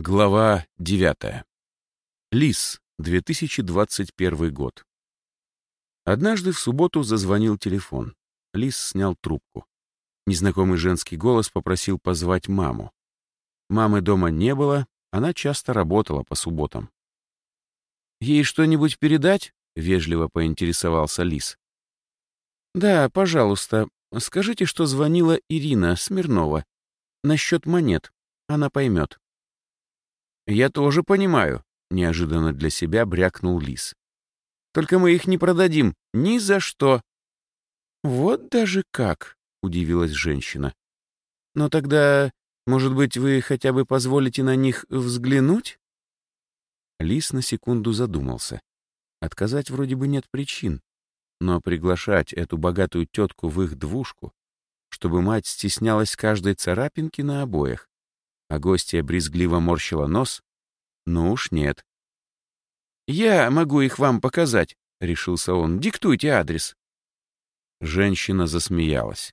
Глава 9. Лис, 2021 год. Однажды в субботу зазвонил телефон. Лис снял трубку. Незнакомый женский голос попросил позвать маму. Мамы дома не было, она часто работала по субботам. «Ей что-нибудь передать?» — вежливо поинтересовался Лис. «Да, пожалуйста, скажите, что звонила Ирина Смирнова. Насчет монет. Она поймет». «Я тоже понимаю», — неожиданно для себя брякнул лис. «Только мы их не продадим ни за что». «Вот даже как», — удивилась женщина. «Но тогда, может быть, вы хотя бы позволите на них взглянуть?» Лис на секунду задумался. Отказать вроде бы нет причин, но приглашать эту богатую тетку в их двушку, чтобы мать стеснялась каждой царапинки на обоях, а гостья брезгливо морщила нос? Ну уж нет. «Я могу их вам показать», — решился он. «Диктуйте адрес». Женщина засмеялась.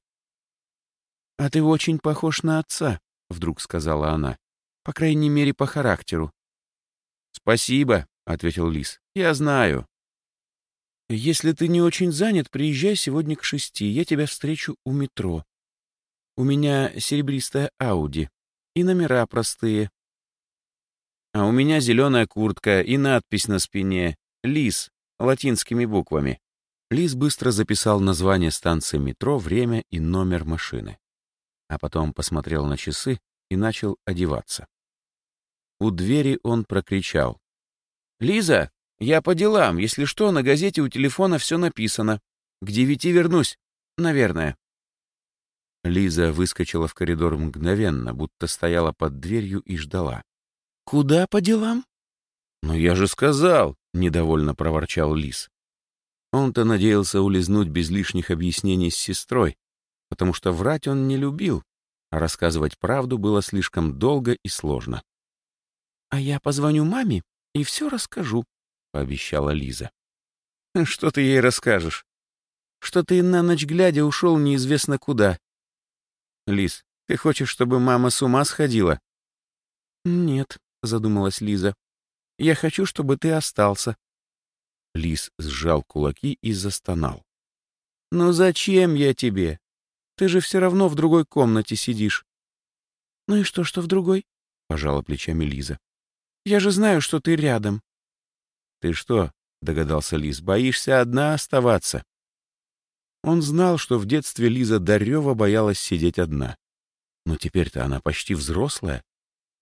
«А ты очень похож на отца», — вдруг сказала она. «По крайней мере, по характеру». «Спасибо», — ответил Лис. «Я знаю». «Если ты не очень занят, приезжай сегодня к шести, я тебя встречу у метро. У меня серебристая Ауди. И номера простые. А у меня зеленая куртка и надпись на спине «Лис» латинскими буквами. Лис быстро записал название станции метро, время и номер машины. А потом посмотрел на часы и начал одеваться. У двери он прокричал. «Лиза, я по делам. Если что, на газете у телефона все написано. К девяти вернусь. Наверное». Лиза выскочила в коридор мгновенно, будто стояла под дверью и ждала. «Куда по делам?» «Ну я же сказал!» — недовольно проворчал Лис. Он-то надеялся улизнуть без лишних объяснений с сестрой, потому что врать он не любил, а рассказывать правду было слишком долго и сложно. «А я позвоню маме и все расскажу», — пообещала Лиза. «Что ты ей расскажешь?» «Что ты на ночь глядя ушел неизвестно куда, Лиз, ты хочешь, чтобы мама с ума сходила? Нет, задумалась Лиза. Я хочу, чтобы ты остался. Лиз сжал кулаки и застонал. «Ну зачем я тебе? Ты же все равно в другой комнате сидишь». «Ну и что, что в другой?» — пожала плечами Лиза. «Я же знаю, что ты рядом». «Ты что?» — догадался Лиз. «Боишься одна оставаться?» Он знал, что в детстве Лиза Дарева боялась сидеть одна. Но теперь-то она почти взрослая.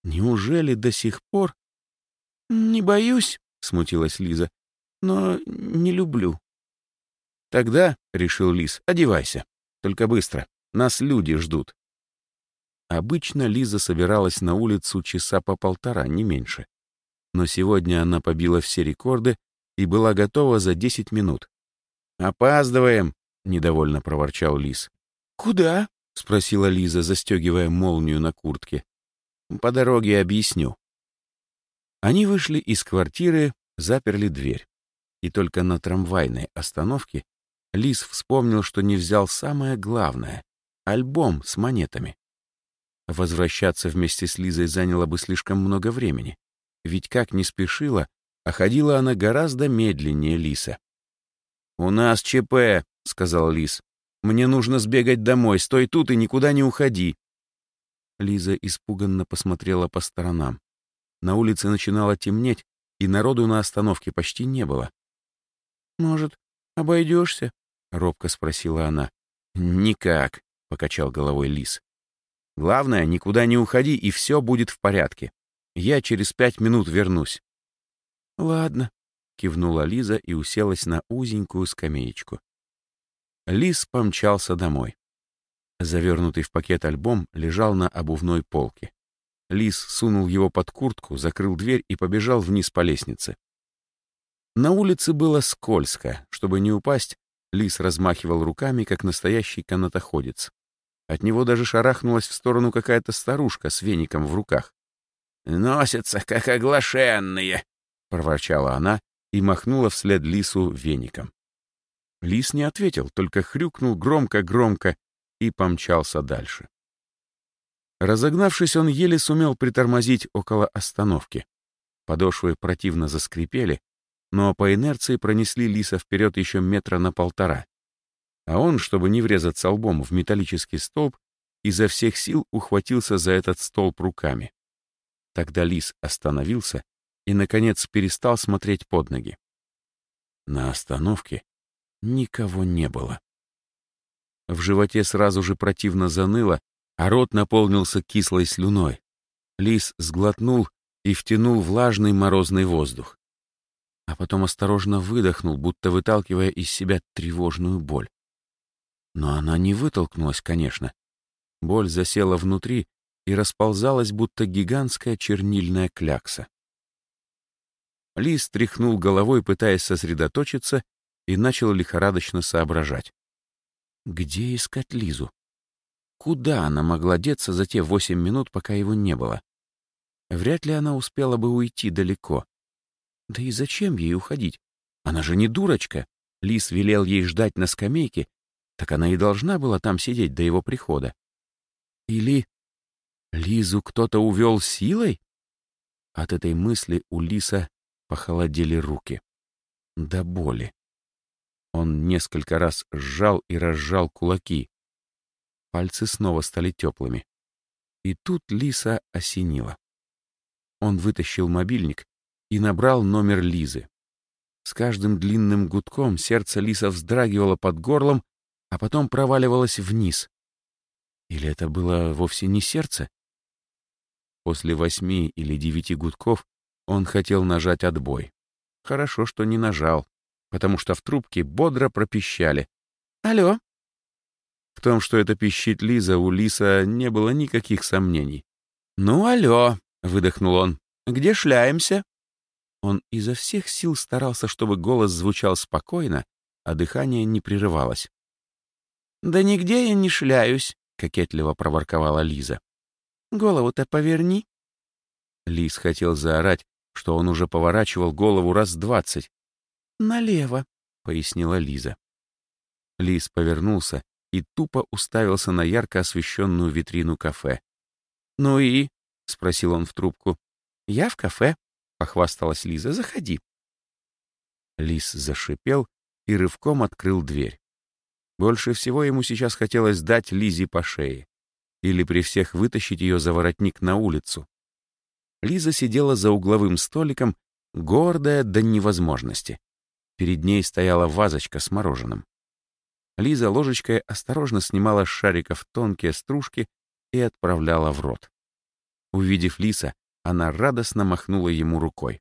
Неужели до сих пор... «Не боюсь», — смутилась Лиза, — «но не люблю». «Тогда», — решил Лиз, — «одевайся. Только быстро. Нас люди ждут». Обычно Лиза собиралась на улицу часа по полтора, не меньше. Но сегодня она побила все рекорды и была готова за десять минут. «Опаздываем», — недовольно проворчал Лис. «Куда?» — спросила Лиза, застегивая молнию на куртке. «По дороге объясню». Они вышли из квартиры, заперли дверь. И только на трамвайной остановке Лис вспомнил, что не взял самое главное — альбом с монетами. Возвращаться вместе с Лизой заняло бы слишком много времени, ведь как не спешила, а ходила она гораздо медленнее Лиса. «У нас ЧП», — сказал Лис. «Мне нужно сбегать домой. Стой тут и никуда не уходи». Лиза испуганно посмотрела по сторонам. На улице начинало темнеть, и народу на остановке почти не было. «Может, обойдешься?» — робко спросила она. «Никак», — покачал головой Лис. «Главное, никуда не уходи, и все будет в порядке. Я через пять минут вернусь». «Ладно», — кивнула Лиза и уселась на узенькую скамеечку. Лис помчался домой. Завернутый в пакет альбом лежал на обувной полке. Лис сунул его под куртку, закрыл дверь и побежал вниз по лестнице. На улице было скользко. Чтобы не упасть, Лис размахивал руками, как настоящий канатоходец. От него даже шарахнулась в сторону какая-то старушка с веником в руках. «Носятся, как оглашенные!» — проворчала она и махнула вслед Лису веником. Лис не ответил, только хрюкнул громко-громко и помчался дальше. Разогнавшись, он еле сумел притормозить около остановки. Подошвы противно заскрипели, но по инерции пронесли лиса вперед еще метра на полтора. А он, чтобы не врезаться лбом в металлический столб, изо всех сил ухватился за этот столб руками. Тогда лис остановился и, наконец, перестал смотреть под ноги. На остановке никого не было. В животе сразу же противно заныло, а рот наполнился кислой слюной. Лис сглотнул и втянул влажный морозный воздух. А потом осторожно выдохнул, будто выталкивая из себя тревожную боль. Но она не вытолкнулась, конечно. Боль засела внутри и расползалась, будто гигантская чернильная клякса. Лис тряхнул головой, пытаясь сосредоточиться, и начал лихорадочно соображать. Где искать Лизу? Куда она могла деться за те восемь минут, пока его не было? Вряд ли она успела бы уйти далеко. Да и зачем ей уходить? Она же не дурочка. Лис велел ей ждать на скамейке, так она и должна была там сидеть до его прихода. Или Лизу кто-то увел силой? От этой мысли у Лиса похолодели руки. До боли. Он несколько раз сжал и разжал кулаки. Пальцы снова стали теплыми. И тут Лиса осенила. Он вытащил мобильник и набрал номер Лизы. С каждым длинным гудком сердце Лиса вздрагивало под горлом, а потом проваливалось вниз. Или это было вовсе не сердце? После восьми или девяти гудков он хотел нажать отбой. Хорошо, что не нажал, потому что в трубке бодро пропищали. «Алло?» В том, что это пищит Лиза, у Лиса не было никаких сомнений. «Ну, алло!» — выдохнул он. «Где шляемся?» Он изо всех сил старался, чтобы голос звучал спокойно, а дыхание не прерывалось. «Да нигде я не шляюсь», — кокетливо проворковала Лиза. «Голову-то поверни». Лиз хотел заорать, что он уже поворачивал голову раз двадцать. «Налево», — пояснила Лиза. Лиз повернулся и тупо уставился на ярко освещенную витрину кафе. «Ну и?» — спросил он в трубку. «Я в кафе», — похвасталась Лиза. «Заходи». Лис зашипел и рывком открыл дверь. Больше всего ему сейчас хотелось дать Лизе по шее или при всех вытащить ее за воротник на улицу. Лиза сидела за угловым столиком, гордая до невозможности. Перед ней стояла вазочка с мороженым. Лиза ложечкой осторожно снимала с шариков тонкие стружки и отправляла в рот. Увидев Лиса, она радостно махнула ему рукой.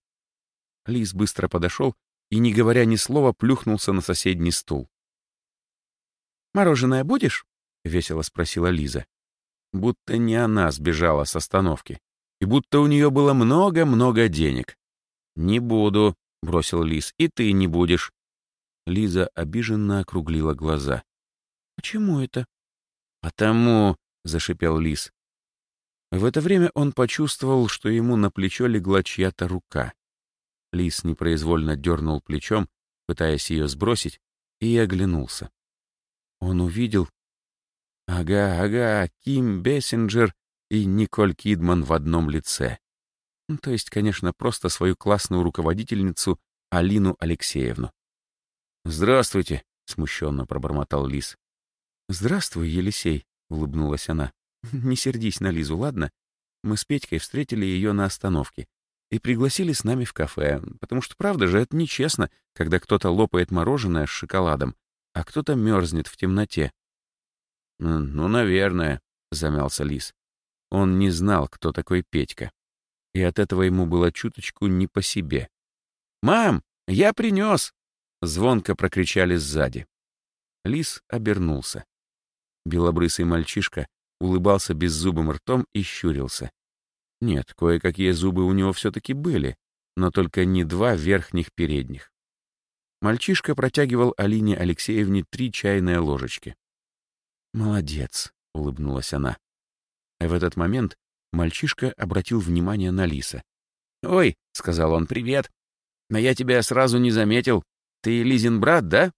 Лис быстро подошел и, не говоря ни слова, плюхнулся на соседний стул. «Мороженое будешь?» — весело спросила Лиза. Будто не она сбежала с остановки и будто у нее было много-много денег. «Не буду», — бросил Лиз, — «и ты не будешь». Лиза обиженно округлила глаза. «Почему это?» «Потому», — зашипел Лиз. В это время он почувствовал, что ему на плечо легла чья-то рука. Лис непроизвольно дернул плечом, пытаясь ее сбросить, и оглянулся. Он увидел... Ага, ага, Ким Бессинджер и Николь Кидман в одном лице. Ну, то есть, конечно, просто свою классную руководительницу Алину Алексеевну. «Здравствуйте», — смущенно пробормотал Лис. «Здравствуй, Елисей», — улыбнулась она. «Не сердись на Лизу, ладно? Мы с Петькой встретили ее на остановке и пригласили с нами в кафе, потому что, правда же, это нечестно, когда кто-то лопает мороженое с шоколадом, а кто-то мерзнет в темноте». «Ну, наверное», — замялся Лис. Он не знал, кто такой Петька. И от этого ему было чуточку не по себе. «Мам, я принес!» — звонко прокричали сзади. Лис обернулся. Белобрысый мальчишка улыбался беззубым ртом и щурился. Нет, кое-какие зубы у него все-таки были, но только не два верхних передних. Мальчишка протягивал Алине Алексеевне три чайные ложечки. «Молодец», — улыбнулась она. В этот момент мальчишка обратил внимание на Лиса. «Ой», — сказал он, — «привет. Но я тебя сразу не заметил. Ты Лизин брат, да?»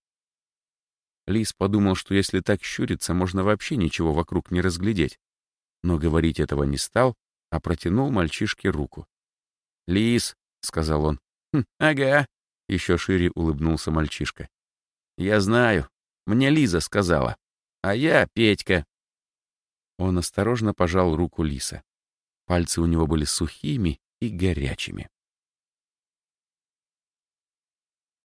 Лис подумал, что если так щуриться, можно вообще ничего вокруг не разглядеть. но говорить этого не стал, а протянул мальчишке руку. «Лис», — сказал он. «Хм, «Ага», — еще шире улыбнулся мальчишка. «Я знаю. Мне Лиза сказала. А я Петька». Он осторожно пожал руку Лиса. Пальцы у него были сухими и горячими.